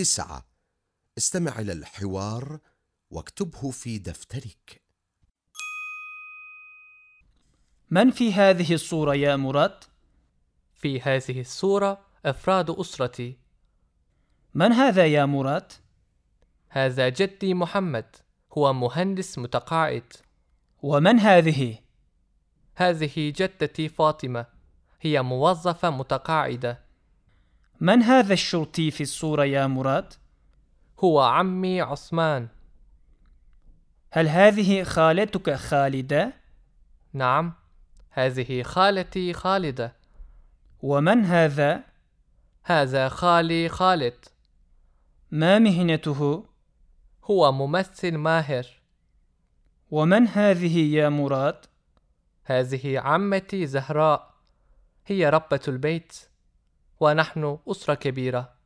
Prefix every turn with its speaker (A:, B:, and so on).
A: تسعة. استمع إلى الحوار واكتبه في دفترك.
B: من في هذه الصورة يا مراد؟
C: في هذه الصورة أفراد أسرتي.
B: من هذا يا مراد؟
C: هذا جدي محمد. هو مهندس متقاعد.
B: ومن هذه؟
C: هذه جدتي فاطمة. هي موظفة متقاعدة.
B: من هذا الشرطي في الصورة يا مراد؟
C: هو عمي عثمان
B: هل هذه خالتك خالدة؟
C: نعم هذه خالتي خالدة
B: ومن هذا؟
C: هذا خالي خالد
B: ما مهنته؟
C: هو ممثل ماهر
B: ومن هذه يا مراد؟
C: هذه عمتي زهراء هي ربة البيت ونحن أسرة كبيرة.